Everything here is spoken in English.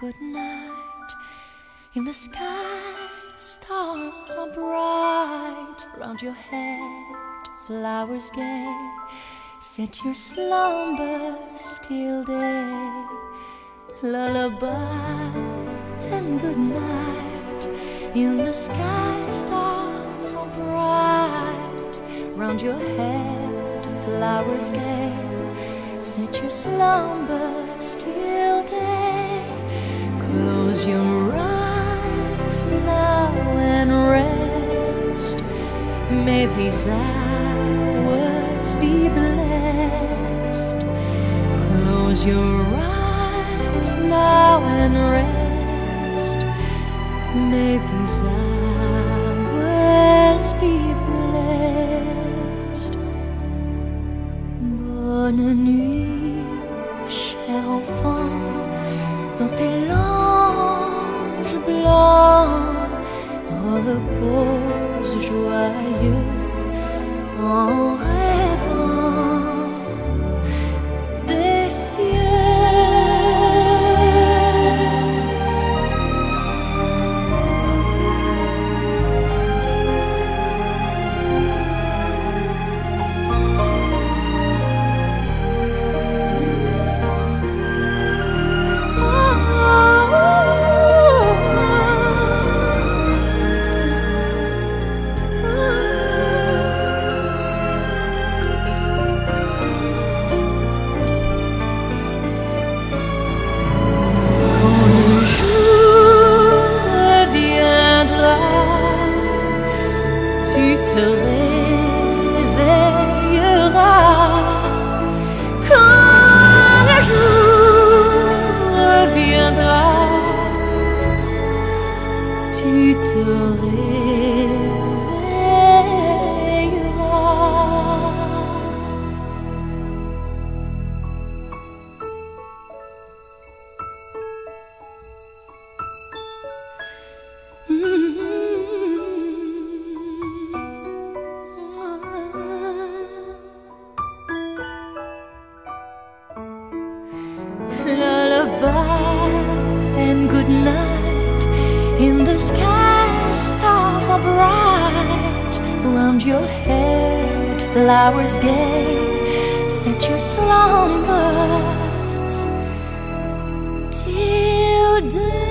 In the sky, stars are bright round your head, flowers gay. Set your slumbers till day. Lullaby and good night. In the sky, stars are bright round your head, flowers gay. Set your slumbers till day. Close your eyes now and rest. May these hours be blessed. Close your eyes now and rest. May these hours be blessed. Bonne nuit, cher enfant, dans tes langes repose joyeux en rêvant Lullaby and good night. In the sky, stars are bright. Around your head, flowers gay. Set your slumbers till day.